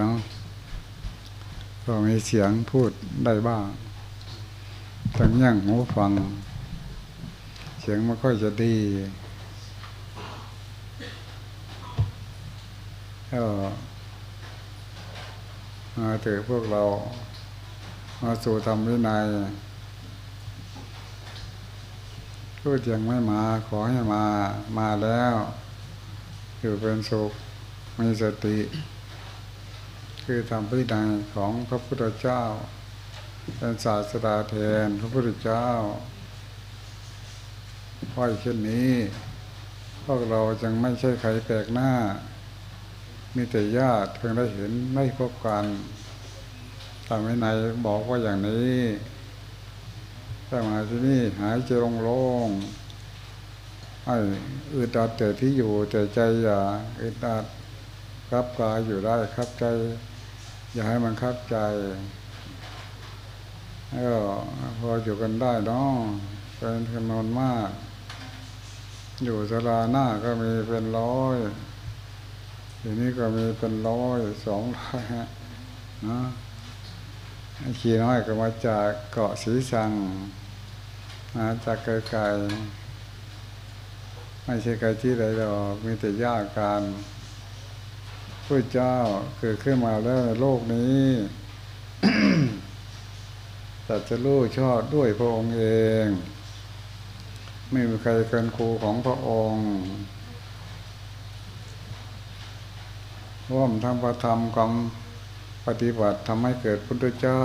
เนาะก็มีเสียงพูดได้บ้างตั้งยั่งหูฟัง เสียงไม่ค่อยจะดีก็มาเถอพวกเรา มาสู่ธรรมวินัยพูดยังไม่มาขอให้มามาแล้ว อยู่เป็นสุขมีสติ คือทำพินัยของพระพุทธเจ้า เป็นศาสดาแทนพระพุทธเจ้าค่อยเช่นนี้พวกเราจึงไม่ใช่ใครแปลกหน้า มีแต่ญาติเพิ่งได้เห็นไม่พบกันทำให้นายบอกว่าอย่างนี้ถ้ามาที่นี่หายใจโล่งๆไอ้อึดอัดแต่ที่อยู่แต่ใจอย่าอึดอัดครับกายอยู่ได้ครับใจ อย่าให้มันคับใจก็พออยู่กันได้เนาะเป็นจำนวนมาก อยู่สลาหน้าก็มีเป็นร้อยทีนี้ก็มีเป็นร้อยสองร้อยนะขี่น้อยก็มาจากเกาะสีสังมาจากไกลๆไม่ใช่ไกลที่ใดหรอกมีแต่ยากการ พระเจ้าเกิดขึ้นมาแล้วในโลกนี้แต่จะรู้ชอบด้วยพระองค์เอง ไม่มีใครเกินครูของพระองค์ร่วมทำประธรรมกรรมปฏิบัติทำให้เกิดพุทธเจ้า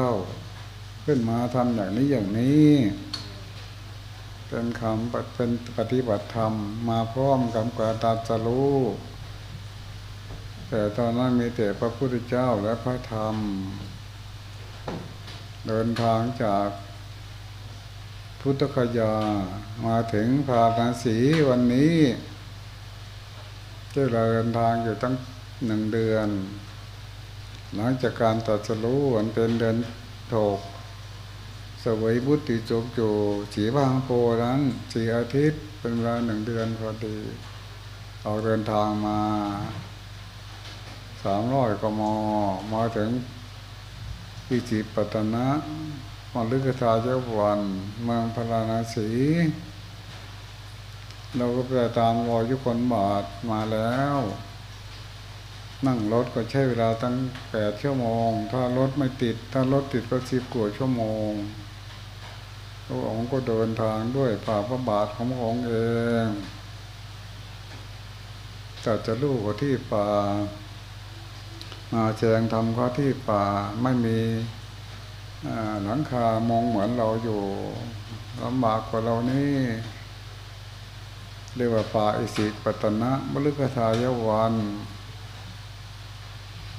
ขึ้นมาทำอย่างนี้อย่างนี้เป็นคำเป็นปฏิบัติธรรมมาพร้อมกับการตัดสรู้ แต่ตอนนั้นมีแต่พระพุทธเจ้าและพระธรรม เดินทางจากพุทธคยามาถึงพาราสีวันนี้ที่เราเดินทางอยู่ตั้งหนึ่งเดือน หลังจากการตัดสรู้วันเป็นเดือนถกสวยบุติจกจูสีบางโพนั้นสีอาทิตย์เป็นเวลาหนึ่งเดือนพอดีออกเดินทางมา สามร้อยกมมาถึงพิจิปัตนะมาลึกทาเจ้าวันเมืองพราณสีเราก็ไปตามรอยยุคนบาทมาแล้ว นั่งรถก็ใช้เวลาตั้งแปดชั่วโมง ถ้ารถไม่ติด ถ้ารถติดก็สิบกว่าชั่วโมงพระองค์ก็เดินทางด้วยฝ่าพระบาทของพระองค์เองจัดจะลูกที่ป่า มาแจงทำข้อที่ป่าไม่มีหลังคามองเหมือนเราอยู่ลำบากกว่าเรานี่เรียกว่าป่าอิสิปตนะมฤคทายวัน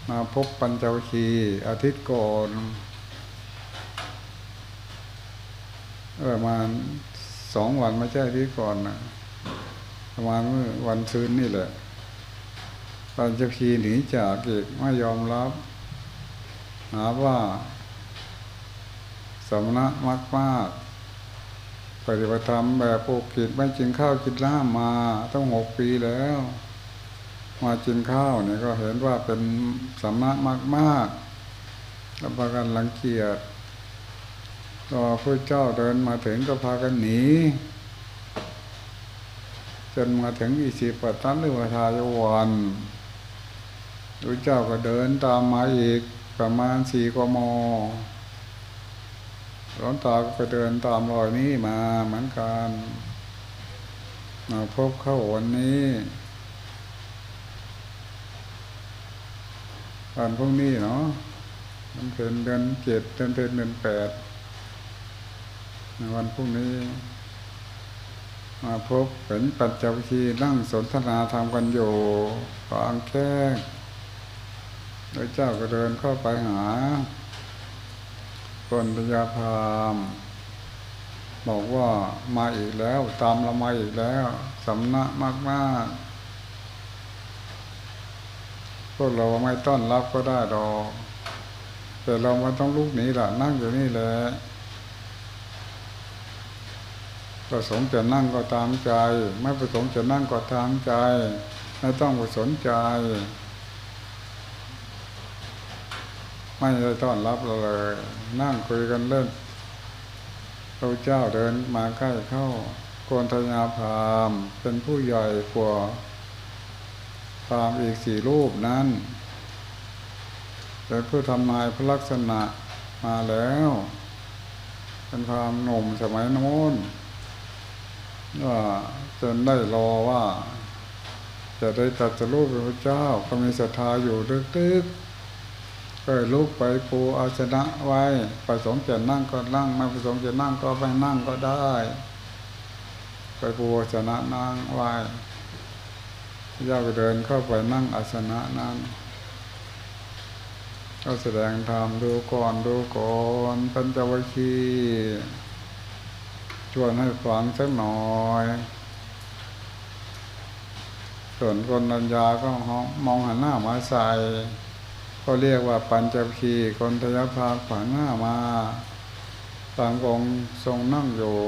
มาพบปัญจวคีอาทิตย์ก่อนเออมาณสองวันไม่ใช่อาทิตย์ก่อนนะประมาณวันซืนนี่แหละ ปัญจพีหนีจากเอกไม่ยอมรับ หาว่าสมณะมากมากปฏิบัติธรรมแบบปกกิไม่กินข้าวกินล้ามาต้องหกปีแล้ว มากินข้าวเนี่ยก็เห็นว่าเป็นสมณะมากมากแล้วพากันหลังเกียจรอพระเจ้าเดินมาถึงก็พากันหนีจนมาถึงอิสิปตันหรือวทายวัน พระเจ้าก็เดินตามมาอีกประมาณสี่กมหลวงตาก็ไปเดินตามรอยนี้มาเหมือนกันมาพบเข้าวันนี้วันพรุ่งนี้เนาะมันเป็นเดือนเจ็ดเดือนเป็นเดือนแปดในวันพรุ่งนี้ มาพบเห็นปัจจัยคีนั่งสนทนาธรรมกันอยู่ฟางแก้ง พระเจ้าก็เดินเข้าไปหาคนพยาพามบอกว่ามาอีกแล้ว ตามเรามาอีกแล้วสำนักมากมากพวกเราไม่ต้อนรับก็ได้ดอกแต่เราไม่ต้องลุกหนีละนั่งอยู่นี่แหละประสงค์จะนั่งก็ตามใจ ไม่ประสงค์จะนั่งก็ตามใจ ไม่ต้องไปสนใจ ไม่ได้ต้อนรับเราเลย นั่งคุยกันเล่นพระเจ้าเดินมาใกล้เข้าโกนทยาพรามเป็นผู้ใหญ่กว่าพรามอีกสี่รูปนั้นเป็นผู้ทำนายพระลักษณะมาแล้ว เป็นพรามหนุ่มสมัยโน้นว่าจนได้รอว่า จะได้ตัดสรูปเป็นพระเจ้าก็มีศรัทธาอยู่ตึกๆ ก็ลุกไปปูอาสนะไว้ประสงค์จะนั่งก็นั่งไม่ประสงค์จะนั่งก็ไปนั่งก็ได้ ไปปูอาสนะนั่งไว้ย่าก็เดินเข้าไปนั่งอาสนะนั้นก็แสดงธรรมดูก่อนดูก่อนปัญจวัคคีย์ชวนให้ฟังสักหน่อย ส่วนคนนัญญาก็มองหันหน้ามาใส่ ก็เรียกว่าปัญจวัคคีคนทยภาขวางหน้ามาต่างองทรงนั่งอยู่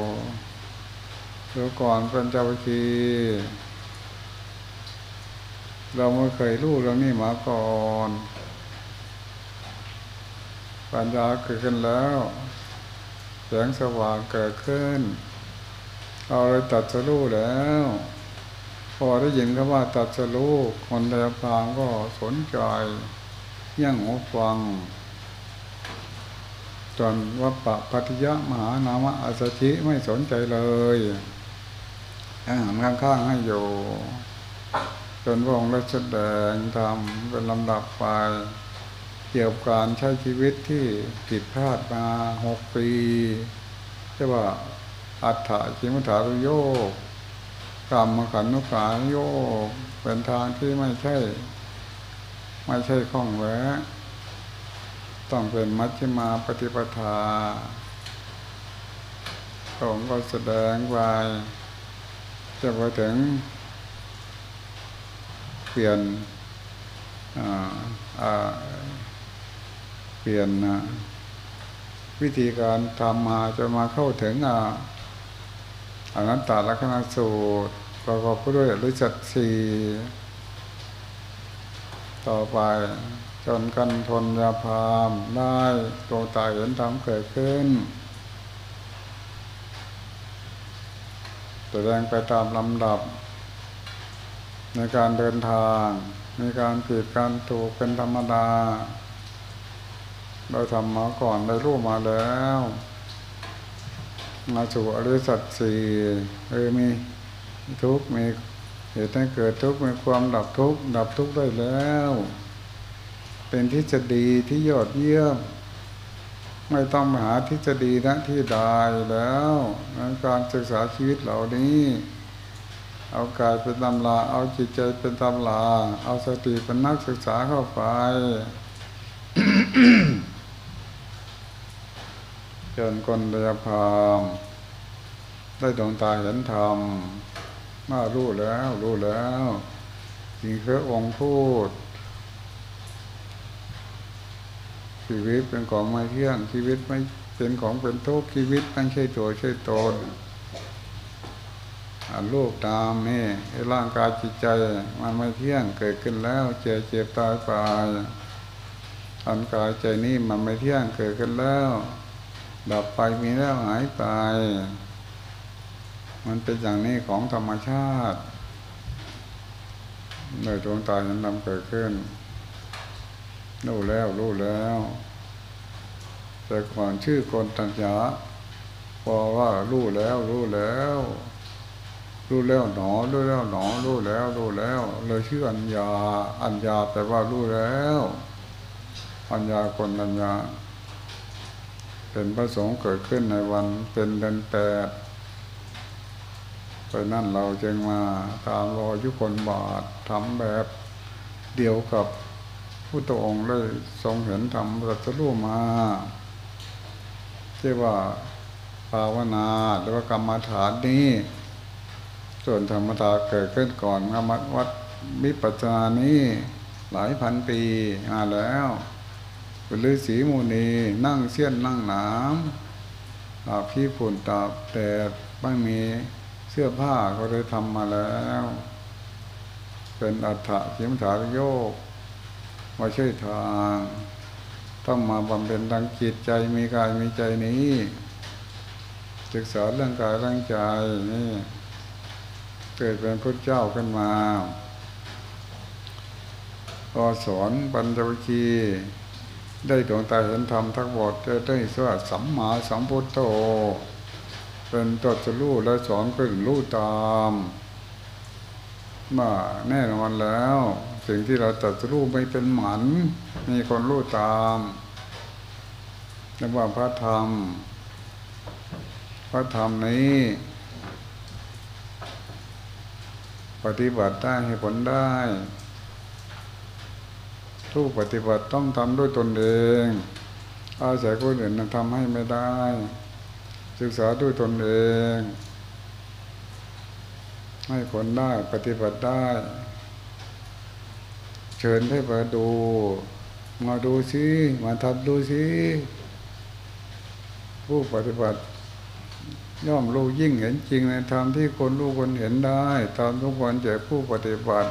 ดูก่อนปัญจวัคคีเราไม่เคยรู้เรื่องนี้มาก่อน ปัญญาเกิดขึ้นแล้ว แสงสว่างเกิดขึ้น เราเลยตัดสรู้แล้ว พอได้ยินคำว่าตัดสรู้คนใดพางก็สนใจ ยังหูฟัง จนวัปปะพัทยะมหานามะอาสชิไม่สนใจเลยอาหารข้างๆให้อยู่ จนพระองค์ได้แสดงทำเป็นลำดับไป เกี่ยวกับการใช้ชีวิตที่ผิดพลาดมาหกปีเรียกว่าอัฏฐชิมถารุโยกกรรมขันนุขาโยกเป็นทางที่ไม่ใช่ ไม่ใช่ข้องแวะ ต้องเป็นมัชฌิมาปฏิปทาพระองก็แสดงไว้จะไปถึง เปลี่ยนเปลี่ยนวิธีการทำมาจะมาเข้าถึงอนัตตลักษณสูตรประกอบด้วยอริยสัจสี่ ต่อไป จนกันทนยาพามได้ตัวตายเห็นธรรมเกิดขึ้นแสดงไปตามลำดับ ในการเดินทาง ในการผิดการถูกเป็นธรรมดา เราทำมาก่อนได้รู้มาแล้ว มาสู่อริสัตสี่เออมีทุกมี เหตุให้เกิดทุกข์มีความดับทุกข์ดับทุกข์ได้แล้ว เป็นทฤษฎีที่ยอดเยี่ยม ไม่ต้องมาหาทฤษฎีนะที่ใดแล้วการศึกษาชีวิตเหล่านี้ เอากายเป็นตำลาเอาจิตใจเป็นตำลาเอาสติเป็นนักศึกษาเข้าไปจนคนเดียพามได้ดวงตาเห็นธรรม มารู้แล้ว รู้แล้วจิงเคยองค์พูด ชีวิตเป็นของไม่เที่ยงชีวิตไม่เป็นของเป็นทุกข์ชีวิตไม่ใช่ตัวใช่ตนอันรูปตามนี่ร่างกายจิตใจ มันไม่เที่ยงเกิดขึ้นแล้วเจ็บเจ็บตายไปอันกายใจนี้มันไม่เที่ยงเกิดขึ้นแล้ว ดับไปมีแล้วหายไป มันเป็นอย่างนี้ของธรรมชาติโดยดวงตายันนำเกิดขึ้นรู้แล้วรู้แล้ว แต่ก่อนชื่อคนตัญญาพอว่ารู้แล้วรู้แล้วรู้แล้วหนอรู้แล้วหนอรู้แล้วรู้แล้ว เลยชื่ออัญญา อัญญาแปลว่ารู้แล้วอัญญาคนอัญญาเป็นพระสงฆ์เกิดขึ้นในวันเป็นเดือนแปด ไปนั่นเราจึงมาตามรอยุคนบาททำแบบเดียวกับผู้ตองเลยทรงเห็นธรรมรัตรู้มาที่ว่าภาวนาหรือว่ากรรมฐานนี้ ส่วนธรรมดาเกิดขึ้นก่อนกรรมวัดมิปัจจานี้หลายพันปีมาแล้วเป็นฤาษีมูนีนั่งเสี้ยนนั่งนามอาพี่ผุนตาแดดไม่มี เสื้อผ้าก็ได้ทำมาแล้ว เป็นอัฏฐะเขียมถาโยกมาช่วยทาง ต้องมาบำเพ็ญทางจิตใจมีกายมีใจนี้ ศึกษาเรื่องกายเรื่องใจนี่เกิดเป็นพระเจ้าขึ้นมาพอสอนปัญจวัคคีย์ได้ดวงตาเห็นธรรมทั้งหมดจะได้สวดสัมมาสัมพุทโธ เป็นตัดสรู้และสอนเป็นรู้ตามมาแน่นอนแล้ว สิ่งที่เราตัดสรู้ไม่เป็นหมัน มีคนรู้ตามเรียกว่าพระธรรม พระธรรมนี้ ปฏิบัติได้ให้ผลได้ทุกปฏิบัติต้องทำด้วยตนเอง อาศัยคนอื่นทำให้ไม่ได้ ศึกษาด้วยตนเอง ให้ผลได้ปฏิบัติได้ เชิญให้มาดู มาดูสิมาทำดูสิผู้ปฏิบัติย่อมรู้ยิ่งเห็นจริงในธรรมที่คนรู้คนเห็นได้ตามทุกคนแก่ผู้ปฏิบัติ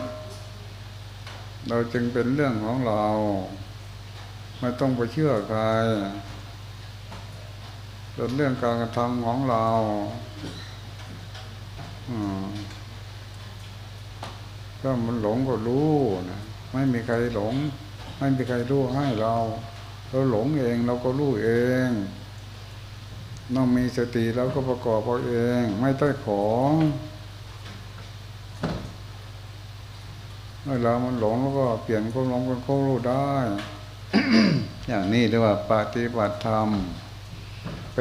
เราจึงเป็นเรื่องของเรา ไม่ต้องไปเชื่อใคร เป็นเรื่องการกระทำของเราถ้ามันหลงก็รู้นะไม่มีใครหลง ไม่มีใครรู้ให้เราเราหลงเองเราก็รู้เองต้องมีสติแล้วก็ประกอบเอาเอง ไม่ต้องขอเวลามันหลงแล้วก็เปลี่ยนความหลงเป็นความรู้ได้ อย่างนี้เรียกว่าปฏิบัติธรรม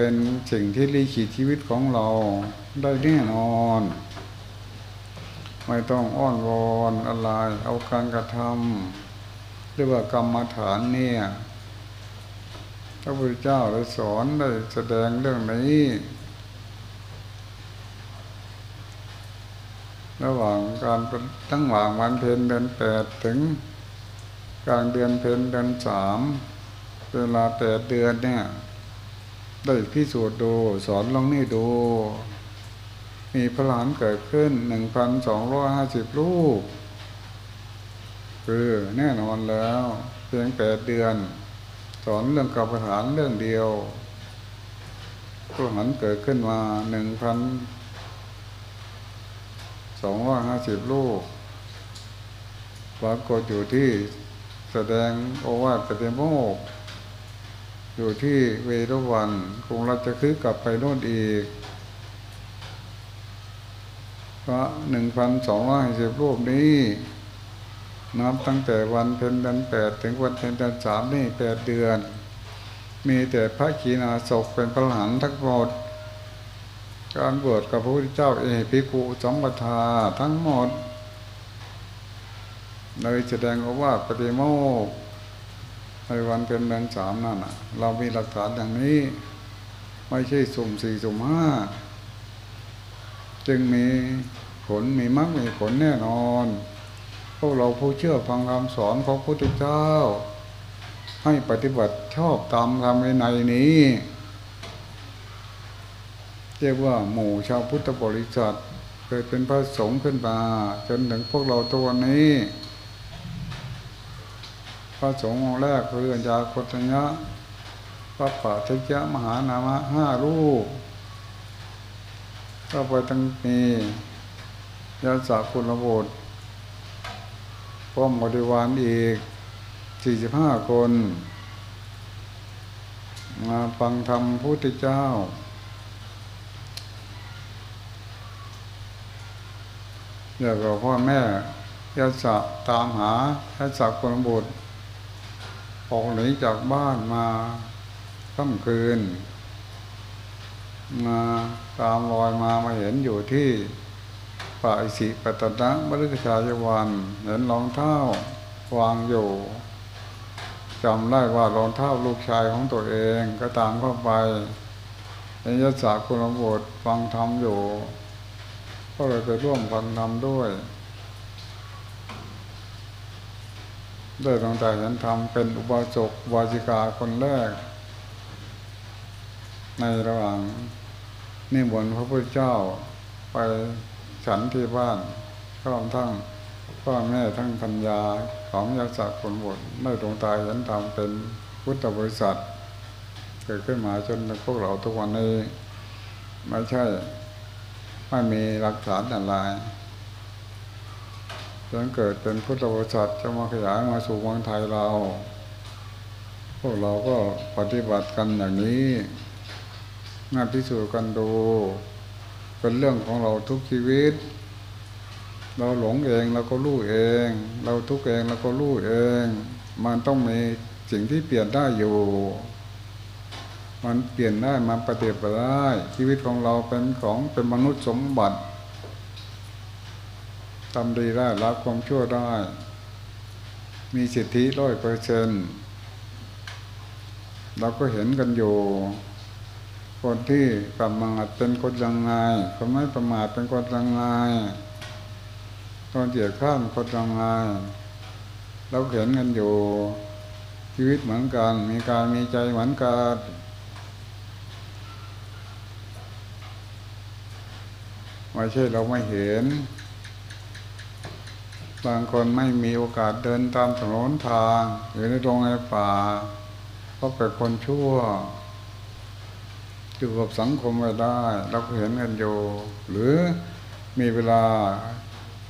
เป็นสิ่งที่ลีขีดชีวิตของเราได้แน่นอน ไม่ต้องอ้อนวอนอะไรเอาการกระทำเรียกว่ากรรมฐานเนี่ยพระพุทธเจ้าได้สอนได้แสดงเรื่องนี้ระหว่างการตั้งหว่างวันเพนเดือนแปดถึงกลางเดือนเพนเดือนสามเวลาแปดเดือนเนี่ย ได้พิสูจน์ดูสอนลองนี่ดู มีพลานเกิดขึ้นหนึ่งพันสองร้อยห้าสิบลูกคือแน่นอนแล้ว เพียงแปดเดือน สอนเรื่องกรรมฐานเรื่องเดียวพลานเกิดขึ้นมาหนึ่งพันสองร้อยห้าสิบลูกปรากฏอยู่ที่แสดงโอวาทปฏิโมก อยู่ที่เวรวันคงเราจะคือกลับไปโน่นอีก พระหนึ่งพันสองร้อยสิบรูปนี้นับตั้งแต่วันเพ็ญเดือนแปดถึงวันเพ็ญเดือนสามนี่แปดเดือน มีแต่พระขีณาศกเป็นพระหันทั้งหมด การบวชกับพระพุทธเจ้าเอพิกุสมบัทาทั้งหมดเลยแสดงว่าปฏิโมก ในวันเป็นเดือนสามนั่นเรามีหลักฐานอย่างนี้ ไม่ใช่สุ่มสี่สุ่มห้าจึงมีผลมีมรรคมีผลแน่นอน พวกเราผู้เชื่อฟังคำสอนของพระพุทธเจ้า ให้ปฏิบัติชอบตามคำในนี้เรียกว่าหมู่ชาวพุทธบริษัทเคยเป็นพระสงฆ์ขึ้นมาจนถึงพวกเราตัวนี้ พระสงฆ์องค์แรกคืออาจารย์พุทธญะพระป่าเทยะมหานามะห้ารูปก็ไปตั้งมียาสาคุณบทพร้อมบริวารอีกสี่สิบห้าคน มาฟังธรรมพุทธเจ้าเดี๋ยวก็พ่อแม่ยาสะตามหายาสะคนบุตร ออกหนีจากบ้านมาค่ำคืน มาตามรอยมามาเห็นอยู่ที่ป่าอิสิปตนะบริชายวันเห็นรองเท้าวางอยู่จำได้ว่ารองเท้าลูกชายของตัวเองก็ตามเข้าไปในยศคุณบุตรฟังธรรมอยู่ ก็เลยไปร่วมกังนทำด้วย ได้ตั้งแต่เห็นทำเป็นอุบาสกวาจิกาคนแรก ในระหว่างนิมนต์พระพุทธเจ้าไปฉันที่บ้านพร้อมทั้งพ่อแม่ทั้งพัญญาของยาศักคนบทได้ตรงตายเห็นธรรมเป็นพุทธบริษัท เกิดขึ้นมาจนพวกเราทุกวันนี้ ไม่ใช่ ไม่มีหลักฐานอะไร จนเกิดเป็นพุทธบริษัทจะมาขยายมาสู่เมืองไทยเรา พวกเราก็ปฏิบัติกันอย่างนี้งานพิสูจน์กันดู เป็นเรื่องของเราทุกชีวิต เราหลงเองเราก็รู้เอง เราทุกเองเราก็รู้เอง มันต้องมีสิ่งที่เปลี่ยนได้อยู่ มันเปลี่ยนได้มันปฏิบัติได้ชีวิตของเราเป็นของเป็นมนุษย์สมบัติ ทำดีได้รับความชั่วได้ มีสิทธิร้อยเปอร์เซนเราก็เห็นกันอยู่ คนที่ประมาทเป็นคนยังไงคนไม่ประมาทเป็นคนยังไงคนเกียดข้ามคนยังไงเราเห็นกันอยู่ ชีวิตเหมือนกัน มีการมีใจเหมือนกันไม่ใช่เราไม่เห็น บางคนไม่มีโอกาสเดินตามถนนทางอยู่ในตรงในป่าเพราเป็นคนชั่ว อยู่กับสังคมไม่ได้เราเห็นกันอยู่ หรือมีเวลา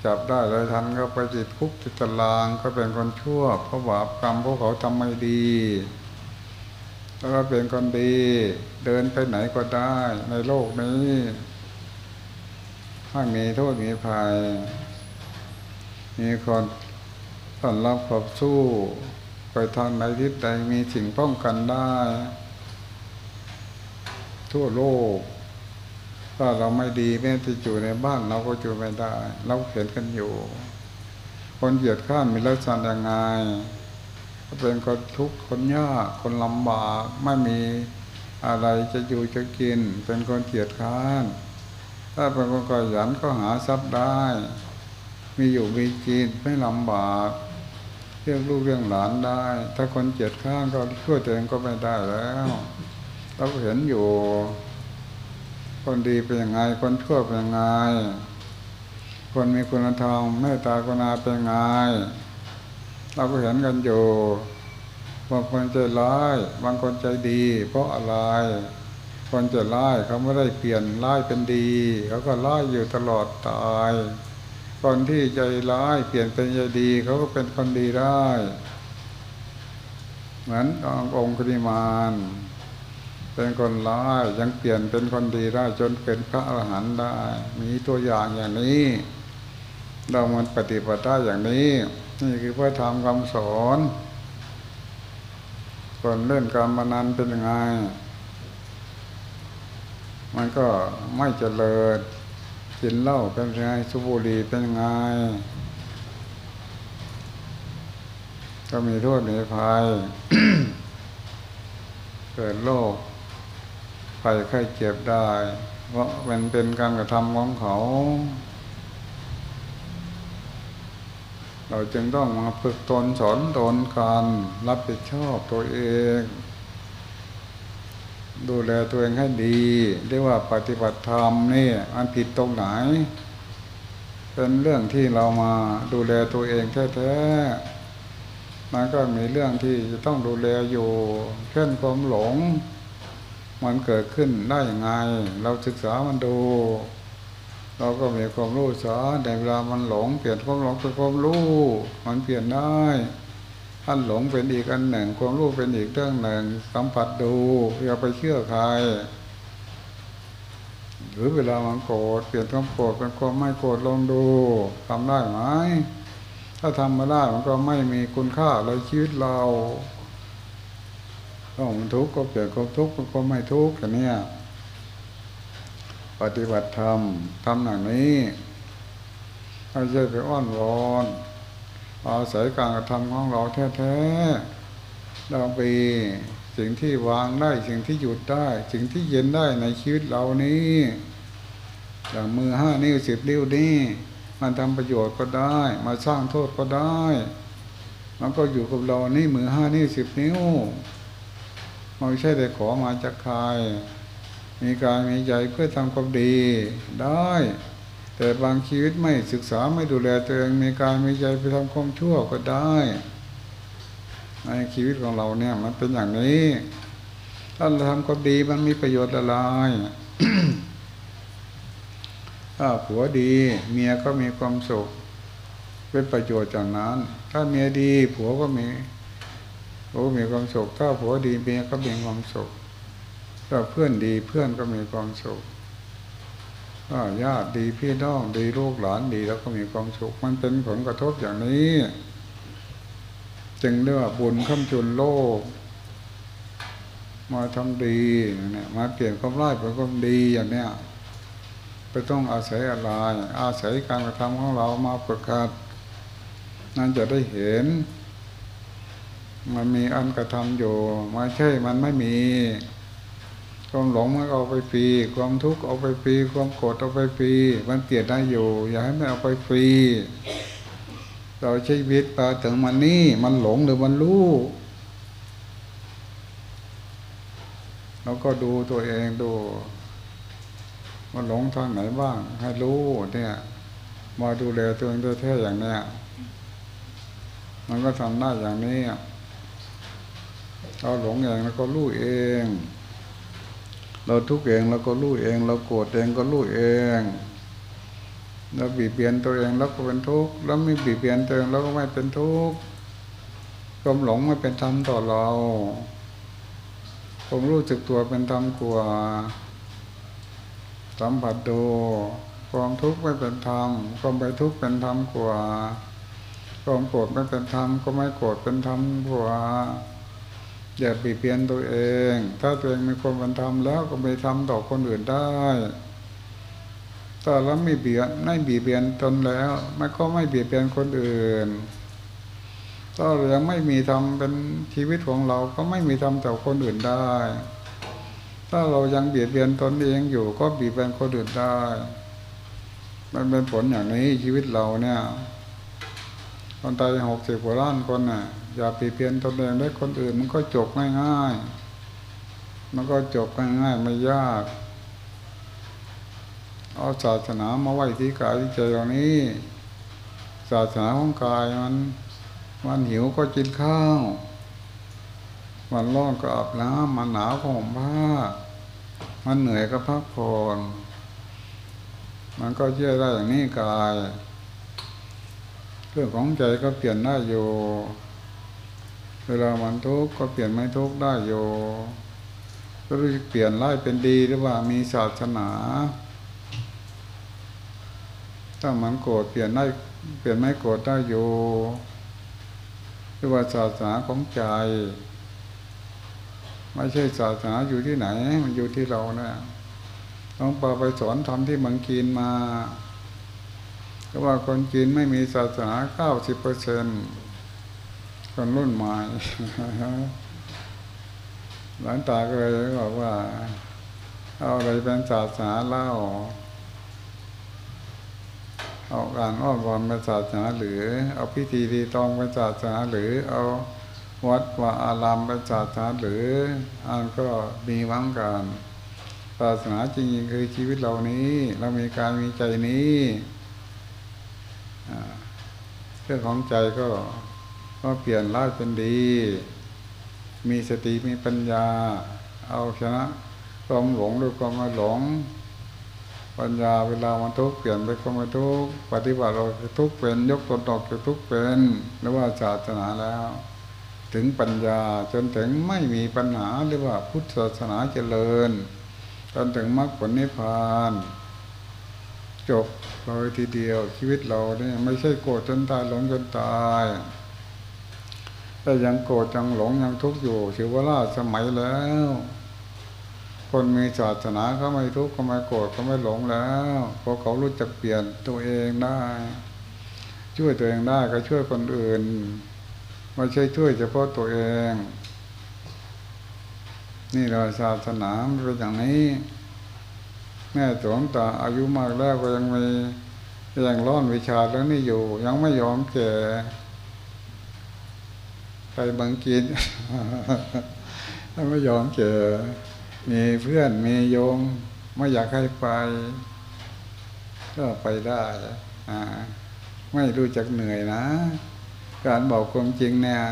จับได้เลยทันก็ไปติดคุกติดตารางก็เป็นคนชั่ว เพราะบาปกรรมพวกเขาทำไม่ดีแล้วก็เป็นคนดี เดินไปไหนก็ได้ในโลกนี้ถ้ามีโทษมีภัย มีคนต้อนรับขับสู้ไปทางไหนทิศใดมีสิ่งป้องกันได้ ทั่วโลก ถ้าเราไม่ดีแม้ที่อยู่ในบ้านเราก็อยู่ไม่ได้ เราเห็นกันอยู่ คนเหยียดข้ามมีลักษณะยังไงเป็นคนทุกข์คนยากคนลำบากไม่มีอะไรจะอยู่จะกิน เป็นคนเกียดข้าน ถ้าเป็นคนขยันก็หาทรัพย์ได้ มีอยู่มีกินไม่ลำบากเรื่องลูกเรื่องหลานได้ ถ้าคนเกียดข้านก็ช่วยตัวเองก็ไม่ได้แล้วเราเห็นอยู่ คนดีเป็นยังไง คนชั่วเป็นยังไง คนมีคุณธรรมเมตตากรุณาเป็นยังไง เราก็เห็นกันอยู่บางคนใจร้าย บางคนใจดี เพราะอะไร คนจะร้ายเขาไม่ได้เปลี่ยนร้ายเป็นดี เขาก็ร้ายอยู่ตลอดตาย คนที่ใจร้ายเปลี่ยนเป็นใจดีเขาก็เป็นคนดีได้ เหมือนองค์คริมานเป็นคนร้ายยังเปลี่ยนเป็นคนดีได้ จนเป็นพระอรหันต์ได้ มีตัวอย่างอย่างนี้ เรามันปฏิบัติได้อย่างนี้ นี่คือพระธรรมคำสอนคนเล่นการมานันเป็นยังไง มันก็ไม่เจริญ กินเหล้าเป็นไงสุบุรีเป็นไง ก็มีโทษมีภัยเกิดโรคภัยไข้เจ็บได้ เพราะมันเป็นการกระทำของเขา เราจึงต้องมาฝึกตนสอนตนการรับผิดชอบตัวเอง ดูแลตัวเองให้ดีเรียกว่าปฏิบัติธรรมนี่มันผิดตรงไหน เป็นเรื่องที่เรามาดูแลตัวเองแท้ๆมันก็มีเรื่องที่จะต้องดูแลอยู่ เช่นความหลง มันเกิดขึ้นได้ยังไง เราศึกษามันดู เราก็มีความรู้สอในเวลามันหลง เปลี่ยนความหลงเป็นความรู้ มันเปลี่ยนได้ อันหลงเป็นอีกอันหนึ่งความรู้เป็นอีกเรื่องหนึ่ง สัมผัสดูอย่าไปเชื่อใคร หรือเวลามันโกรธเปลี่ยนความโกรธเป็นความไม่โกรธลองดูทำได้ไหมถ้าทำไม่ได้มันก็ไม่มีคุณค่าเลยชีวิตเราต้องมันทุกข์ก็เปลี่ยนความทุกข์เป็นความไม่ทุกข์อย่างนี้ปฏิบัติธรรมทำอย่างนี้ไม่ใช่ไปอ้อนวอน อาศัยการกระทำของเราแท้ๆเราไปสิ่งที่วางได้สิ่งที่หยุดได้ สิ่งที่เย็นได้ในชีวิตเรานี้อย่างมือห้านิ้วสิบนิ้วนี่มันทำประโยชน์ก็ได้ มาสร้างโทษก็ได้มันก็อยู่กับเรานี่มือห้านิ้วสิบนิ้วมันไม่ใช่แต่ขอมาจากใครมีกายมีใจเพื่อทำความดีได้ แต่บางชีวิตไม่ศึกษาไม่ดูแลตัวเองมีกายมีใจไปทำความชั่วก็ได้ในชีวิตของเราเนี่ยมันเป็นอย่างนี้ถ้าเราทำความดีมันมีประโยชน์อะไรถ้าผัวดีเมียก็มีความสุข เป็นประโยชน์จากนั้น ถ้าเมียดีผัวก็มีผัวมีความสุข ถ้าผัวดีเมียก็มีความสุข ถ้าเพื่อนดีเพื่อนก็มีความสุข ถ้าญาติดีพี่น้องดีลูกหลานดีแล้วก็มีความสุขมันเป็นผลกระทบอย่างนี้ จึงเรียกว่าบุญข้ามจุนโลก มาทำดีเนี่ยมาเปลี่ยนความร้ายเป็นความดีอย่างเนี้ยไปต้องอาศัยอะไร อาศัยการกระทำของเรามาประกาศนั่นจะได้เห็น มันมีอันกระทำอยู่ไม่ใช่มันไม่มี ความหลงมันเอาไปฟรี ความทุกข์เอาไปฟรี ความโกรธเอาไปฟรี มันเปลี่ยนได้อยู่ อย่าให้มันเอาไปฟรี เราใช้ชีวิตมาถึงมันนี่มันหลงหรือมันรู้เราก็ดูตัวเองดู มันหลงทางไหนบ้าง ให้รู้เนี่ย มาดูแลตัวเองแท้ๆอย่างเนี้ยมันก็ทำได้อย่างนี้เราหลงเองแล้วก็รู้เอง เราทุกข์เองเราก็รู้เอง เราโกรธเองก็รู้เองเราบีบเบียนตัวเองแล้วก็เป็นทุกข์แล้วไม่บีบเบียนตัวเองแล้วก็ไม่เป็นทุกข์ความหลงไม่เป็นธรรมต่อเราความรู้จึกตัวเป็นธรรมกว่าสัมผัสดูความทุกข์ไม่เป็นธรรมความไปทุกข์เป็นธรรมกว่าความโกรธไม่เป็นธรรมก็ไม่โกรธเป็นธรรมกว่า อย่าบีบเบียนตัวเอง ถ้าตัวเองมีความเป็นธรรมแล้วก็ไม่ทำต่อคนอื่นได้ถ้าเราไม่เบียดไม่บีเบียนตนแล้วมันก็ไม่เบียดเบียนคนอื่นถ้าเรายังไม่มีทำเป็นชีวิตของเราก็ไม่มีทำต่อคนอื่นได้ ถ้าเรายังเบียดเบียนตนเองอยู่ก็บีบเบียนคนอื่นได้ มันเป็นผลอย่างนี้ชีวิตเราเนี่ย คนตายหกสิบกว่าล้านคนน่ะ อย่าปีเพียนตนเองได้คนอื่น มันก็จบง่ายๆมันก็จบง่ายๆไม่ยากเอาศาสนามาไว้ที่กายที่ใจเรานี้ ศาสนาของกายมัน มันหิวก็กินข้าว มันร้อนก็อาบน้ำมันหนาวก็ห่มผ้า มันเหนื่อยก็พักผ่อนมันก็เชื่อได้อย่างนี้กาย รื่องของใจก็เปลี่ยนได้อยู่เวลามันทุกข์ก็เปลี่ยนไม่ทุกข์ได้อยู่ก็รู้เปลี่ยนร้ายเป็นดีหรือว่ามีศาสนาถ้ามันโกรธเปลี่ยนได้เปลี่ยนไม่โกรธได้อยู่หรือว่าศาสนาของใจ ไม่ใช่ศาสนาอยู่ที่ไหน มันอยู่ที่เราเนะี่ยต้องปาไปสอนทำที่มังกีนมา ก็ว่าคนจีนไม่มีศาสนาเก้าสิบเปอร์เซ็นคนรุ่นใหม่หลานตาก็เลยบอกว่า เอาอะไรเป็นศาสนาเล่า เอาการอ้อนวอนเป็นศาสนาหรือ เอาพิธีดีตองเป็นศาสนาหรือ เอาวัดว่าอารามเป็นศาสนาหรืออันก็มีวังการศาสนาจริงๆคือชีวิตเรานี้ เรามีการมีใจนี้ เรื่องของใจก็ก็เปลี่ยนร้ายเป็นดี มีสติมีปัญญา เอาชนะความหลงด้วยความไม่หลง ปัญญาเวลามันทุกข์เปลี่ยนไปความไม่ทุกข์ปฏิบัติเราทุกข์เป็น ยกตนออกจากทุกข์เป็นหรือว่าศาสนาแล้ว ถึงปัญญาจนถึงไม่มีปัญหาหรือว่าพุทธศาสนาเจริญ จนถึงมรรคผลนิพพาน จบ เลยทีเดียว ชีวิตเราเนี่ยไม่ใช่โกรธจนตายหลงจนตายแต่ยังโกรธยังหลงยังทุกข์อยู่ถือว่าล่าสมัยแล้ว คนมีศาสนาเขาไม่ทุกข์เขาไม่โกรธเขาไม่หลงแล้วเพราะเขารู้จักเปลี่ยนตัวเองได้ ช่วยตัวเองได้ก็ช่วยคนอื่นไม่ใช่ช่วยเฉพาะตัวเอง นี่เราศาสนาเป็นอย่างนี้ แม่สวงตาอายุมากแล้วก็ยังมียังร้อนวิชาเรื่องนี้อยู่ ยังไม่ยอมแก่ไปบังกินไม่ยอมแก่มีเพื่อนมีโยมไม่อยากให้ไป ก็ไปได้อ่าไม่รู้จักเหนื่อยนะ การบอกความจริงเนี่ย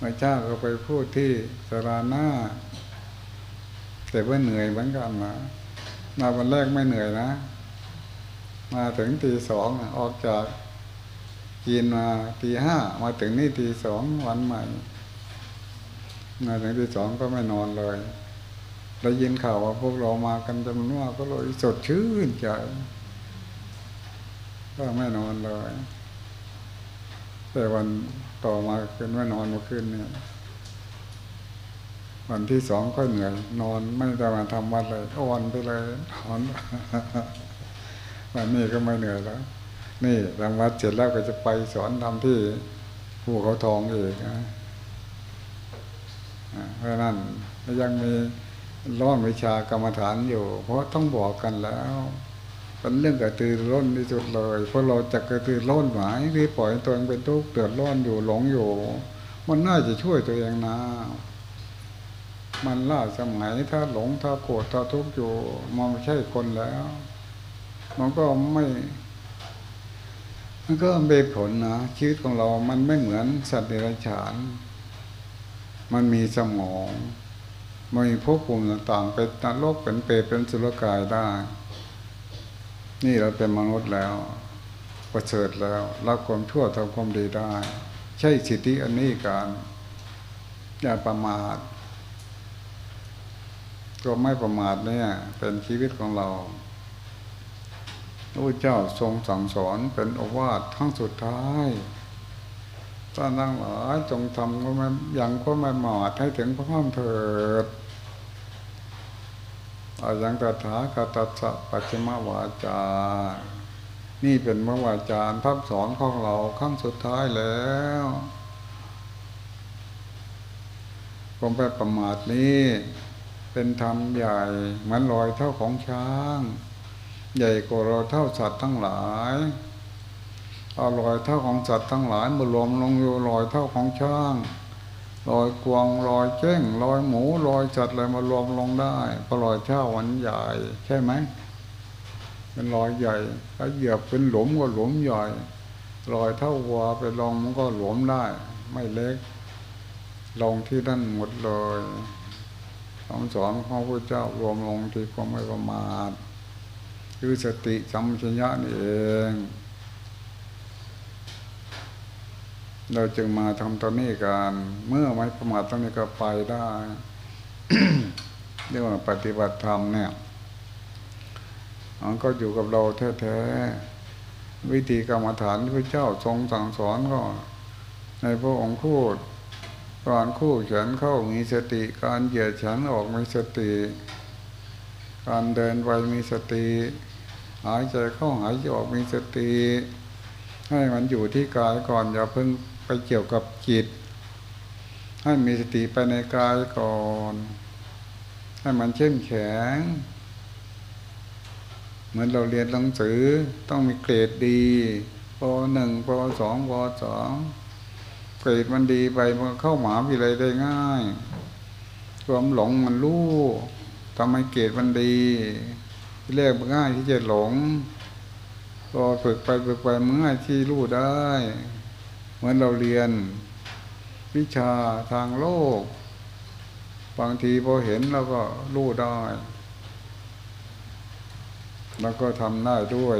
พระเจ้าก็ไปพูดที่สราหน้า แต่ว่าเหนื่อยเหมือนกันนะ มาวันแรกไม่เหนื่อยนะ มาถึงตีสองออกจากกินมาตีห้ามาถึงนี่ตีสองวันใหม่มาถึงตีสองก็ไม่นอนเลยได้ยินข่าวว่าพวกเรามากันจำนวนมากก็เลยสดชื่นใจก็ไม่นอนเลย แต่วันต่อมาเป็นไม่นอนเมื่อคืนเนี่ย วันที่สองก็เหนื่อย นอนไม่ได้มาทำวัดเลยอ่อนไปเลยนอนวันนี้ก็ไม่เหนื่อยแล้ว นี่ทำวัดเสร็จแล้วก็จะไปสอนทำที่ภูเขาทองอีกนะเพราะนั้นยังมีร้อนวิชากรรมฐานอยู่ เพราะต้องบอกกันแล้ว เป็นเรื่องกระตือร้นที่สุดเลย เพราะเราจะกระตือร้นหมายหรือปล่อยตัวเองเป็นทุกข์เดือดร้อนอยู่หลงอยู่ มันน่าจะช่วยตัวเองนะ มันล่าสมัยถ้าหลงถ้าโกรธถ้าทุกข์อยู่มันไม่ใช่คนแล้ว มันก็ไม่ มันก็เป็นผลนะชีวิตของเรามันไม่เหมือนสัตว์เดรัจฉาน มันมีสมองมีภพภูมิต่างๆเป็นนรกเป็นเปรตเป็นสุรกายได้ นี่เราเป็นมนุษย์แล้ว ประเสริฐแล้วรับความชั่วทำความดีได้ ใช่สิทธิอันนี้การอย่าประมาท ก็ไม่ประมาทเนี่ย เป็นชีวิตของเราพระเจ้าทรงสั่งสอนเป็นอวาททั้งสุดท้ายท่านทั้งหลายจงทำก็ไม่ยังก็ไม่หมาดให้ถึงพระพ้อมเถิดอายังตถาคตสะปัจจมวาจา นี่เป็นมวาจารพับสอนของเราขั้งสุดท้ายแล้วผมไปประมาทนี้ เป็นธรรมใหญ่เหมือนรอยเท่าของช้าง ใหญ่กว่าเราเท่าสัตว์ทั้งหลายเอารอยเท่าของสัตว์ทั้งหลายมารวมลงอยู่รอยเท่าของช้างรอยกวางรอยเจ้งรอยหมูรอยสัตว์อะไรมารวมลงได้เพราะรอยเท่าวันใหญ่ ใช่ไหมเป็นรอยใหญ่ถ้าเหยียบเป็นหลุมก็หลุมใหญ่รอยเท่าวัวไปลองมันก็หลวมได้ ไม่เล็กลงที่นั่นหมดเลย คำสอนของพระเจ้ารวมลงที่ความไม่ประมาทคือสติสัมชัญญะนี่เอง เราจึงมาทำตอนนี้กันเมื่อไม่ประมาทตอนนี้ก็ไปได้เรียกว่าปฏิบัติธรรมเนี่ยมันก็อยู่กับเราแท้ๆวิธีกรรมฐานที่พระเจ้าทรงสั่งสอนก็ ในพระองค์พูด การคู่เฉินเข้ามีสติ การเหยียดฉันออกมีสติ การเดินไปมีสติ หายใจเข้าหายใจออกมีสติ ให้มันอยู่ที่กายก่อนอย่าเพิ่งไปเกี่ยวกับจิต ให้มีสติไปในกายก่อน ให้มันเข้มแข็งเหมือนเราเรียนหนังสือต้องมีเกรดดีปหนึ่งปสองปสอง เกิดมันดีไปมันเข้าหมาวิเลยได้ง่าย ความหลงมันรู้ทำให้เกตมันดีเรียกง่ายที่จะหลงพอฝึกไปฝึกไปมันง่ายที่รู้ได้ เหมือนเราเรียน วิชาทางโลก บางทีพอเห็นเราก็รู้ได้ แล้วก็ทำได้ด้วย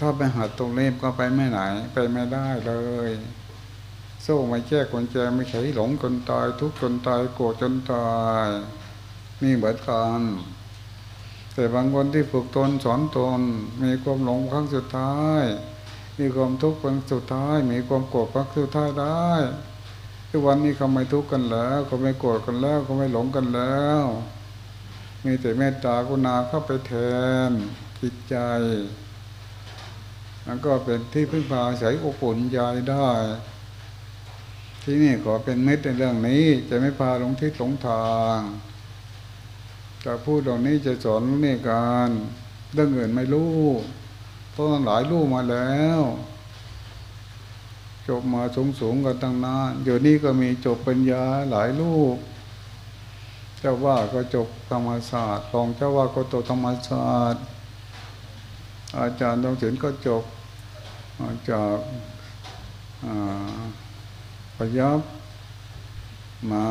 ถ้าไปหัดตรงเล่มก็ไปไม่ไหน ไปไม่ได้เลย โซ่ไม่แก้คนแจไม่ใช่หลงจนตาย ทุกจนตายโกรธจนตายนี่เหมือนกันแต่บางคนที่ฝึกตนสอนตน มีความหลงครั้งสุดท้าย มีความทุกข์ครั้งสุดท้าย มีความโกรธครั้งสุดท้ายได้ทุกวันนี้เขาไม่ทุกข์กันแล้วเขาไม่โกรธกันแล้วเขาไม่หลงกันแล้ว มีแต่เมตตากรุณาเข้าไปแทนจิตใจแล้วก็เป็นที่พึ่งพาอาศัยอบอุ่นใจได้ ที่นี่ขอเป็นเม็ดในเรื่องนี้จะไม่พาลงทิศหลงทางจะพูดตรงนี้จะสอนนี่การเรื่องอื่นไม่รู้เพราะหลายรู้มาแล้ว จบมาสูงสูงกันตั้งนานเดี๋ยวนี้ก็มีจบปัญญาหลายลูกเจ้าว่าก็จบธรรมศาสตร์รองเจ้าว่าก็จบธรรมศาสตร์อาจารย์ตองศิลก็จบจาก พยับมา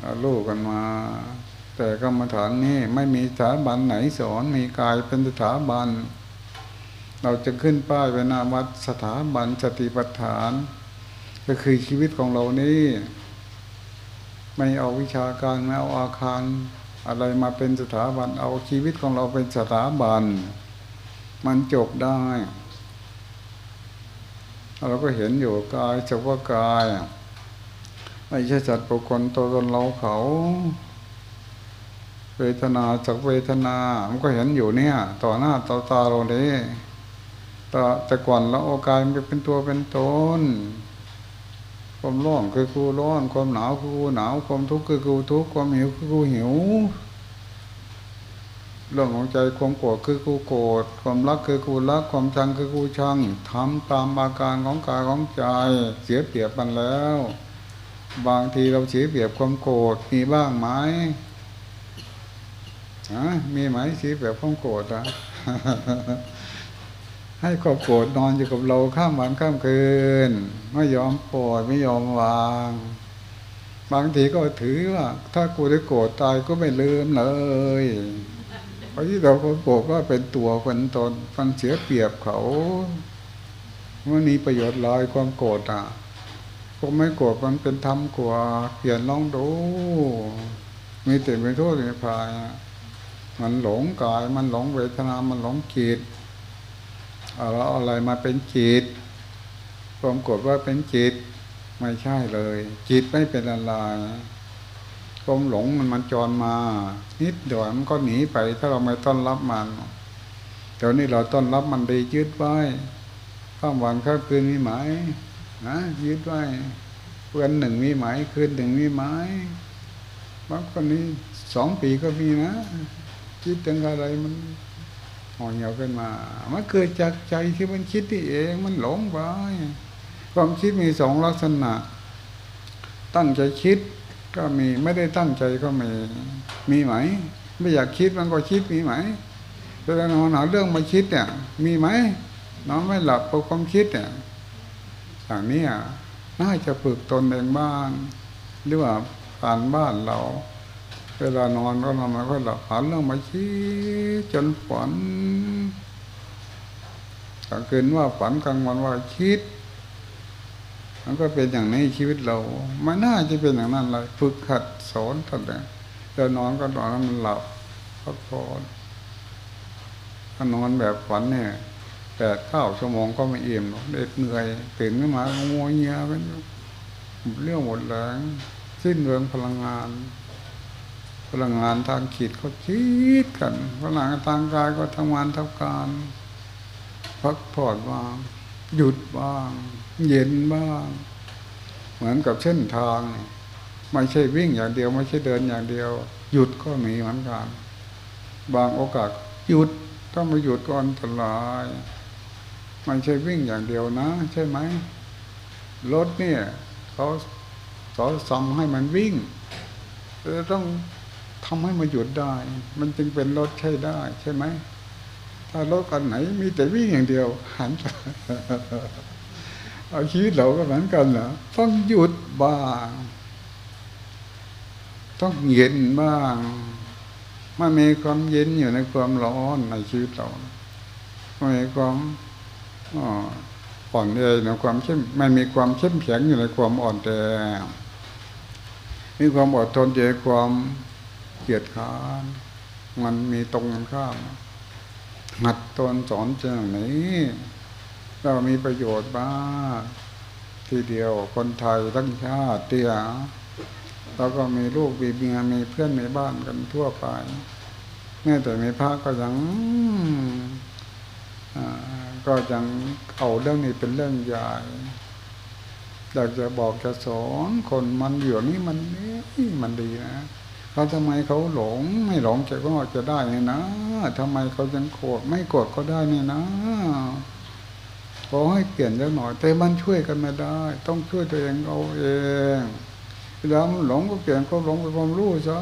เอาลูกกันมา แต่กรรมฐานนี่ไม่มีสถาบันไหนสอนมีกายเป็นสถาบัน เราจะขึ้นป้ายไว้นาวัดสถาบันสติปัฏฐาน ก็คือชีวิตของเรานี่ไม่เอาวิชาการไม่เอาอาคาร อะไรมาเป็นสถาบัน เอาชีวิตของเราเป็นสถาบัน มันจบได้ เราก็เห็นอยู่กายเฉพาะกายไม่ใช่จัดปุคคลตัวตนเราเขา เวทนาจากเวทนา มันก็เห็นอยู่เนี่ย ต่อหน้าต่อตาเราเนี่ยต่แต่ก่อนเราโอกายมันเป็นตัวเป็นตนความร้อนคือกูร้อน ความหนาวคือกูหนาว ความทุกข์คือกูทุกข์ ความหิวคือกูหิว เรื่องของใจความโกรธคือกูโกรธความรักคือกูรักความชังคือกูชังทำตามอาการของกายของใจ เสียเปรียบมันแล้ว บางทีเราเสียเปรียบความโกรธมีบ้างไหมฮะมีไหมเสียเปรียบความโกรธอะให้ความโกรธนอนอยู่กับเราข้ามวันข้ามคืน ไม่ยอมปล่อยไม่ยอมวาง บางทีก็ถือว่า ถ้ากูได้โกรธตายก็ไม่ลืมเลย ราะที่เราก็โกรธว่าเป็นตัวเป็นตนมันเสียเปรียบเขามันมีประโยชน์ลอยความโกรธอะก็ไม่โกรธมันเป็นธรรมกว่าเปลี่ยนลองดูมีแต่ไม่โทษไม่พายมันหลงกายมันหลงเวทนา มันหลงจิตเราอะไรมาเป็นจิตความโกรธว่าเป็นจิตไม่ใช่เลย จิตไม่เป็นอะไร ความหลงมันมันจรมา นิดเดียวมันก็หนีไป ถ้าเราไม่ต้อนรับมันเดี๋ยวนี้เราต้อนรับมันดียึดไว้ข้ามวันข้ามคืนมีไหมนะยึดไว้เพื่อนหนึ่งมีไหมคืนหนึ่งมีไหมบางคนนี้สองปีก็มีนะคิดถึงอะไรมันห่อเหี่ยวขึ้นมามันเกิดจากใจที่มันคิดที่เองมันหลงไปความคิดมีสองลักษณะ ตั้งใจคิด ก็มีไม่ได้ตั้งใจก็มีมีไหม ไม่อยากคิดมันก็คิดมีไหมเวลานอนหาเรื่องมาคิดเนี่ย มีไหมนอนไม่หลับเพราะความคิดเนี่ยอย่างนี้น่าจะฝึกตนเองบ้างหรือว่าการบ้านเรา เวลานอนก็นอนมาก็หลับฝันเรื่องมาคิดจนฝันกลางคืนว่าฝันกลางวันว่าคิด มันก็เป็นอย่างนี้ชีวิตเราไม่น่าจะเป็นอย่างนั้นเลยฝึกขัดสอนท่านเลยจะนอนก็นอนแล้วมันหลับพักผ่อนถ้านอนแบบฝันเนี่ยแปดเก้าชั่วโมงก็ไม่อิ่มหรอกเด็ดเหนื่อยตื่นขึ้นมางัวเงียกันเรื่องหมดแรงสิ้นเรืองพลังงาน พลังงานทางขีดก็คิดกันพลังงานทางกายก็ทำงานทำการ พักผ่อนบ้าง หยุดบ้าง เย็นบ้าง เหมือนกับเส้นทาง ไม่ใช่วิ่งอย่างเดียว ไม่ใช่เดินอย่างเดียว หยุดก็มีเหมือนกัน บางโอกาสหยุดถ้าไม่หยุดก็อันตรายไม่ใช่วิ่งอย่างเดียวนะ ใช่ไหมรถเนี่ยเขาเขาสั่งให้มันวิ่งต้องทำให้มันหยุดได้ มันจึงเป็นรถใช้ได้ ใช่ไหม ถ้ารถกันไหน มีแต่วิ่งอย่างเดียว หันเอาชีวิตเราก็เหมือนกันเหรอต้องหยุดบ้าง ต้องเย็นบ้างมันมีความเย็นอยู่ในความร้อนในชีวิตเรามันมีความอ่อนแอในความเข้มไม่มีความเข้มแข็งอยู่ในความอ่อนแอมีความอดทนอยู่ในความเกียดค้าน มันมีตรงกันข้าม หัดตนสอนเรื่องนี้ เรามีประโยชน์บ้างทีเดียวคนไทยทั้งชาติเตี้ยแล้วก็มีลูกมีเมียมีเพื่อนในบ้านกันทั่วไปแม้แต่มีพระก็ยังก็ยังเอาเรื่องนี้เป็นเรื่องใหญ่อยากจะบอกจะสอนคนมันอยู่นี่มันนี่มันดีนะ เขาทำไมเขาหลง ไม่หลงจะก็จะได้เนี่ยนะทำไมเขายังโกรธไม่โกรธก็ได้เนี่ยนะขอให้เปลี่ยนเยอะหน่อย แต่มันช่วยกันไม่ได้ ต้องช่วยตัวเองเอาเองเวลามันหลงก็เปลี่ยนความหลงเป็นความรู้ซะ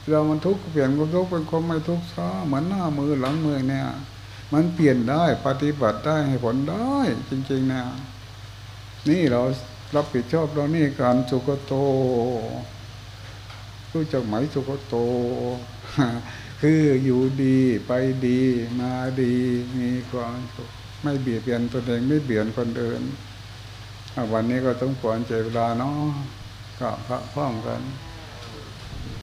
เวลามันทุกข์ก็เปลี่ยนความทุกข์เป็นความไม่ทุกข์ซะเหมือนหน้ามือหลังมือเนี่ย มันเปลี่ยนได้ปฏิบัติได้ให้ผลได้ จริงๆนะนี่เรารับผิดชอบเรานี่การสุกโต รู้จักไหมสุขโต คืออยู่ดีไปดีมาดีมีความสุขไม่เบียดเบียนตัวเองไม่เบียนคนอื่นวันนี้ก็ต้องควรใจเวลาเนาะก็พระพร้อมกัน